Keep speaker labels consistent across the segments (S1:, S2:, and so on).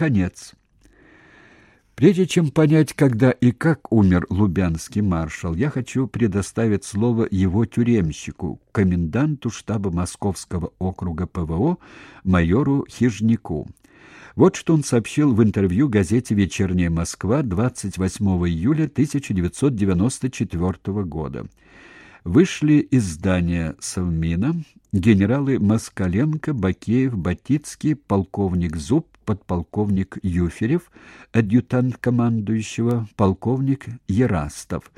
S1: Конец. Прежде чем понять, когда и как умер лубянский маршал, я хочу предоставить слово его тюремщику, коменданту штаба Московского округа ПВО, майору Хижнику. Вот что он сообщил в интервью газете «Вечерняя Москва» 28 июля 1994 года. Вышли из здания Совмина генералы Москаленко, Бакеев, Батицкий, полковник Зуб, подполковник Юферев, адъютант командующего, полковник Ерастов.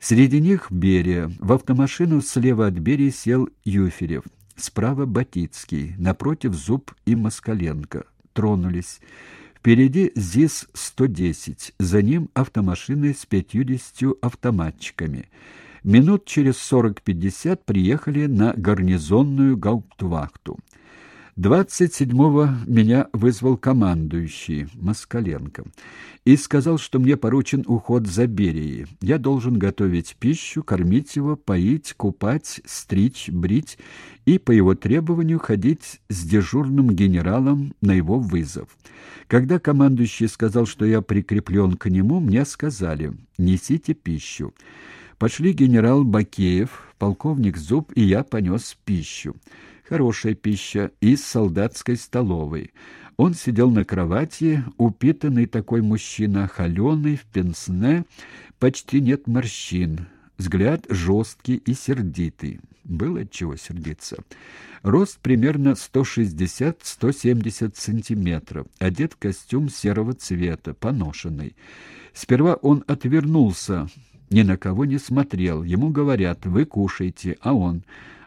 S1: Среди них Берия. В автомашину слева от Берии сел Юферев. Справа Батицкий, напротив Зуб и Москаленко. Тронулись. Впереди ЗИС-110, за ним автомашины с пятьюдесятью автоматчиками. Минут через сорок-пятьдесят приехали на гарнизонную гауптвахту. Двадцать седьмого меня вызвал командующий Москаленко и сказал, что мне поручен уход за Берией. Я должен готовить пищу, кормить его, поить, купать, стричь, брить и по его требованию ходить с дежурным генералом на его вызов. Когда командующий сказал, что я прикреплен к нему, мне сказали: "Несите пищу". Пошли генерал Бакеев, полковник Зуб и я понес пищу. Хорошая пища из солдатской столовой. Он сидел на кровати, упитанный такой мужчина, холеный, в пенсне, почти нет морщин, взгляд жесткий и сердитый. Было чего сердиться. Рост примерно 160-170 сантиметров, одет костюм серого цвета, поношенный. Сперва он отвернулся, ни на кого не смотрел. Ему говорят: "Вы кушайте", а он: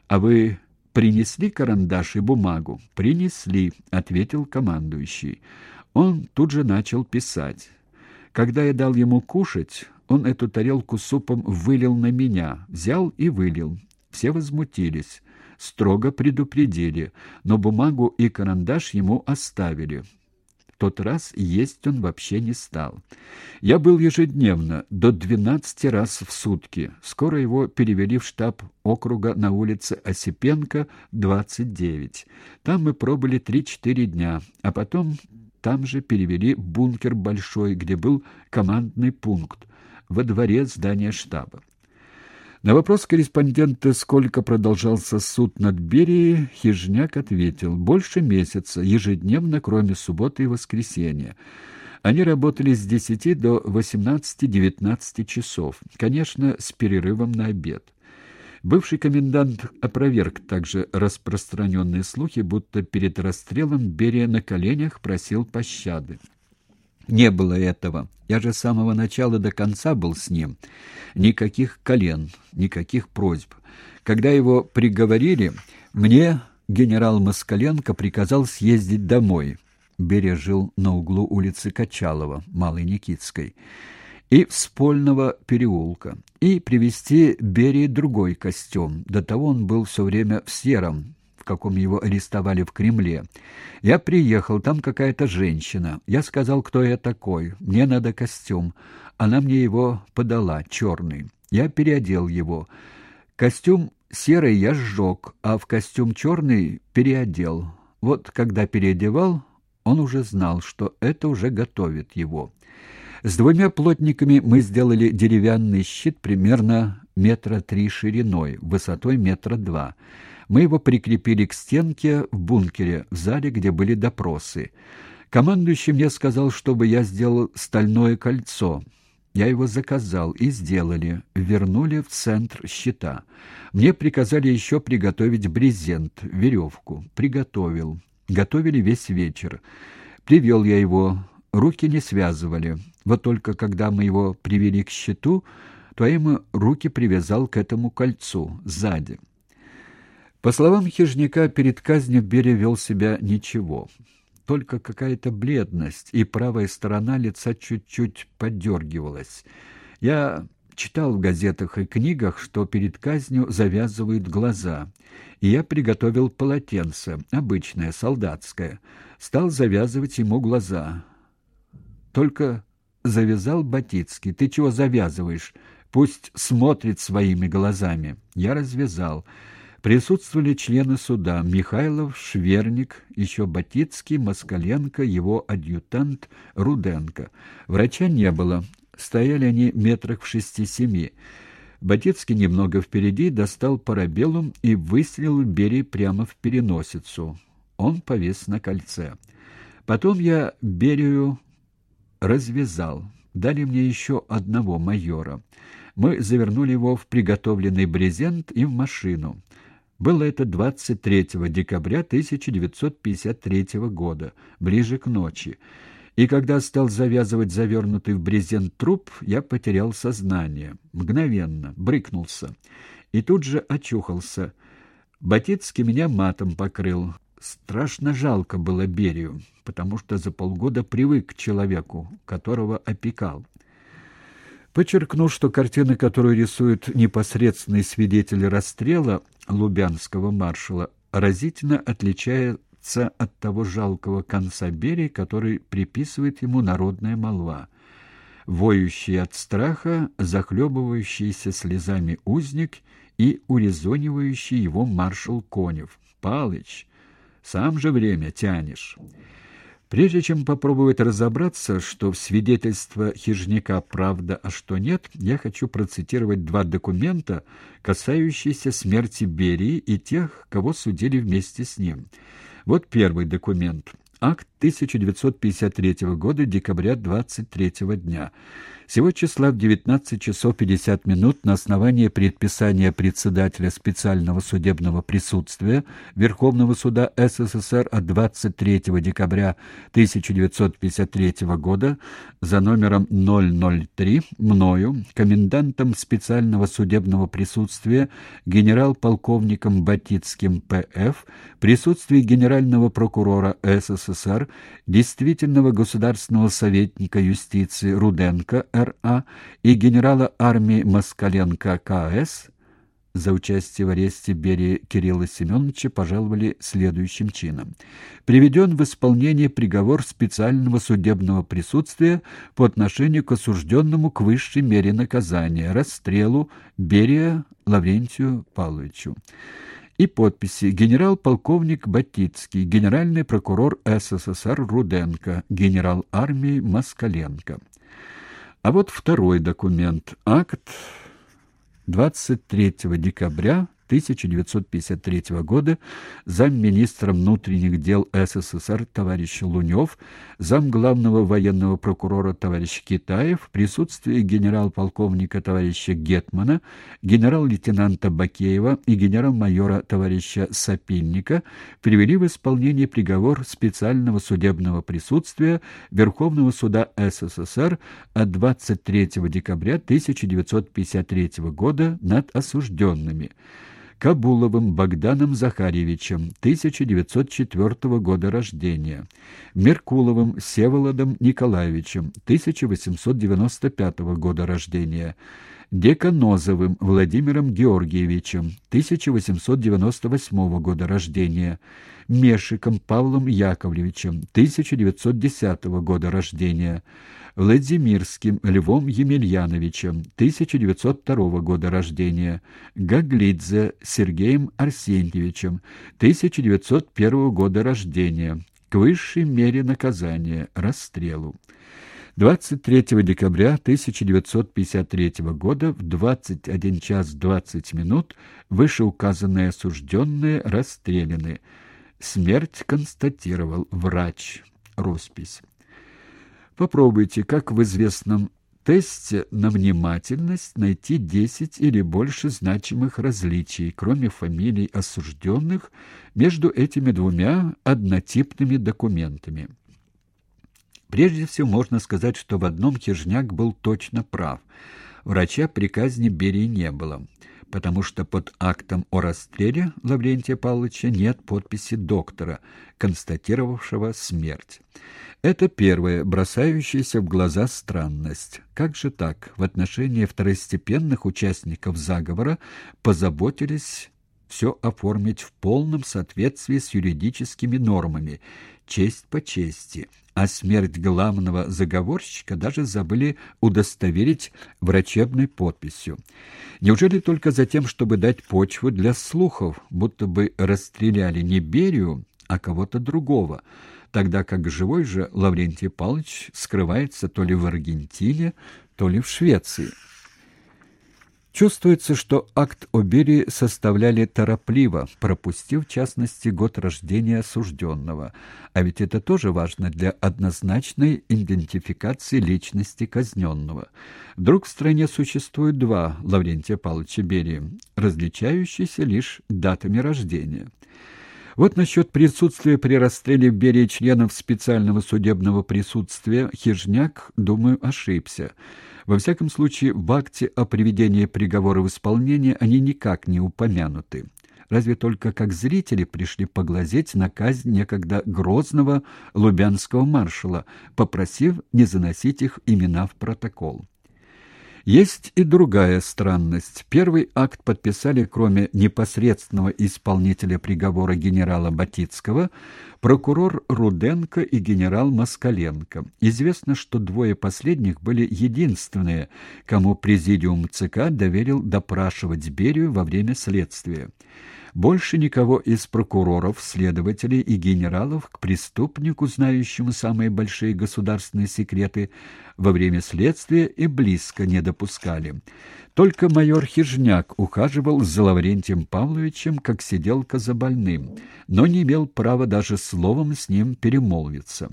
S1: "А вы Принесли карандаш и бумагу. Принесли, ответил командующий. Он тут же начал писать. Когда я дал ему кушать, он эту тарелку супом вылил на меня, взял и вылил. Все возмутились, строго предупредили, но бумагу и карандаш ему оставили тот раз есть он вообще не стал. Я был ежедневно, до 12 раз в сутки. Скоро его перевели в штаб округа на улице Осипенко, 29. Там мы пробыли 3-4 дня, а потом там же перевели бункер большой, где был командный пункт, во дворе здания штаба. На вопрос корреспондента, сколько продолжался суд над Берией, Хижняк ответил: больше месяца, ежедневно, кроме субботы и воскресенья. Они работали с 10 до 18-19 часов, конечно, с перерывом на обед. Бывший комендант опроверг также распространенные слухи, будто перед расстрелом Берия на коленях просил пощады. Не было этого. Я же с самого начала до конца был с ним. Никаких колен, никаких просьб. Когда его приговорили, мне генерал Москаленко приказал съездить домой. Берия жил на углу улицы Качалова, Малой Никитской, и Вспольного переулка, и привезти Берии другой костюм. До того он был все время в сером, каком его арестовали в Кремле. Я приехал, там какая-то женщина. Я сказал, кто я такой. Мне надо костюм. Она мне его подала, черный. Я переодел его. Костюм серый я сжег, а в костюм черный переодел. Вот когда переодевал, он уже знал, что это уже готовит его. С двумя плотниками мы сделали деревянный щит примерно метра три шириной, высотой метра два. Мы его прикрепили к стенке в бункере, в зале, где были допросы. Командующий мне сказал, чтобы я сделал стальное кольцо. Я его заказал и сделали. Вернули в центр щита. Мне приказали еще приготовить брезент, веревку. Приготовил. Готовили весь вечер. Привел я его. Руки не связывали. Вот только когда мы его привели к щиту, ему руки привязал к этому кольцу сзади. По словам хижника, перед казнью Берия вел себя ничего. Только какая-то бледность, и правая сторона лица чуть-чуть подергивалась. Я читал в газетах и книгах, что перед казнью завязывают глаза. И я приготовил полотенце, обычное, солдатское. Стал завязывать ему глаза. Только завязал Батицкий. «Ты чего завязываешь? Пусть смотрит своими глазами». Я развязал. Присутствовали члены суда Михайлов, Шверник, еще Батицкий, Москаленко, его адъютант Руденко. Врача не было, стояли они метрах в шести-семи. Батицкий немного впереди достал парабеллум и выстрелил Берии прямо в переносицу. Он повис на кольце. Потом я Берию развязал. Дали мне еще одного майора. Мы завернули его в приготовленный брезент и в машину. Было это 23 декабря 1953 года, ближе к ночи. И когда стал завязывать завернутый в брезент труп, я потерял сознание. Мгновенно, брыкнулся. И тут же очухался. Батицкий меня матом покрыл. Страшно жалко было Берию, потому что за полгода привык к человеку, которого опекал. Подчеркну, что картина, которую рисует непосредственный свидетель расстрела лубянского маршала, разительно отличается от того жалкого конца Берии, который приписывает ему народная молва. Воющий от страха, захлебывающийся слезами узник и урезонивающий его маршал Конев. «Палыч, сам же время тянешь». Прежде чем попробовать разобраться, что в свидетельство хижняка правда, а что нет, я хочу процитировать два документа, касающиеся смерти Берии и тех, кого судили вместе с ним. Вот первый документ. Акт 1953 года, декабря 23 дня. Сего числа в 19 часов 50 минут на основании предписания председателя специального судебного присутствия Верховного суда СССР от 23 декабря 1953 года за номером 003 мною, комендантом специального судебного присутствия генерал-полковником Батицким П.Ф. присутствии генерального прокурора СССР, действительного государственного советника юстиции Руденко Р.А. и генерала армии Москаленко К.С. за участие в аресте Берии Кирилла Семеновича пожаловали следующим чином. Приведен в исполнение приговор специального судебного присутствия по отношению к осужденному к высшей мере наказания – расстрелу Берия Лаврентию Павловичу и подписи генерал-полковник Батицкий, генеральный прокурор СССР Руденко, генерал армии Москаленко. А вот второй документ. Акт 23 декабря 1953 года замминистра внутренних дел СССР товарищ Лунев, замглавного военного прокурора товарищ Китаев, в присутствии генерал-полковника товарища Гетмана, генерал-лейтенанта Бакеева и генерал-майора товарища Сапинника привели в исполнение приговор специального судебного присутствия Верховного суда СССР от 23 декабря 1953 года над осужденными. Кабуловым Богданом Захарьевичем, 1904 года рождения, Меркуловым Всеволодом Николаевичем, 1895 года рождения, Деканозовым Владимиром Георгиевичем, 1898 года рождения, Мешиком Павлом Яковлевичем, 1910 года рождения, Владимирским Львом Емельяновичем, 1902 года рождения, Гаглидзе Сергеем Арсентьевичем, 1901 года рождения, к высшей мере наказания – расстрелу. 23 декабря 1953 года в 21 час 20 минут вышеуказанные осужденные расстреляны. Смерть констатировал врач. Роспись. Попробуйте, как в известном тесте на внимательность найти 10 или больше значимых различий, кроме фамилий осужденных, между этими двумя однотипными документами. Прежде всего можно сказать, что в одном Хижняк был точно прав. Врача при казни Берии не было, потому что под актом о расстреле Лаврентия Павловича нет подписи доктора, констатировавшего смерть. Это первое, бросающаяся в глаза странность. Как же так? В отношении второстепенных участников заговора позаботились все оформить в полном соответствии с юридическими нормами, честь по чести, а смерть главного заговорщика даже забыли удостоверить врачебной подписью. Неужели только за тем, чтобы дать почву для слухов, будто бы расстреляли не Берию, а кого-то другого, тогда как живой же Лаврентий Павлович скрывается то ли в Аргентине, то ли в Швеции. Чувствуется, что акт о составляли торопливо, пропустив, в частности, год рождения осужденного. А ведь это тоже важно для однозначной идентификации личности казненного. Вдруг в стране существует два Лаврентия Павловича Берии, различающиеся лишь датами рождения. Вот насчет присутствия при расстреле в Берии членов специального судебного присутствия Хижняк, думаю, ошибся. Во всяком случае, в акте о приведении приговора в исполнение они никак не упомянуты. Разве только как зрители пришли поглазеть на казнь некогда грозного лубянского маршала, попросив не заносить их имена в протокол. Есть и другая странность. Первый акт подписали, кроме непосредственного исполнителя приговора генерала Батицкого, прокурор Руденко и генерал Москаленко. Известно, что двое последних были единственные, кому президиум ЦК доверил допрашивать Берию во время следствия. Больше никого из прокуроров, следователей и генералов к преступнику, знающему самые большие государственные секреты, во время следствия и близко не допускали. Только майор Хижняк ухаживал за Лаврентием Павловичем, как сиделка за больным, но не имел права даже словом с ним перемолвиться.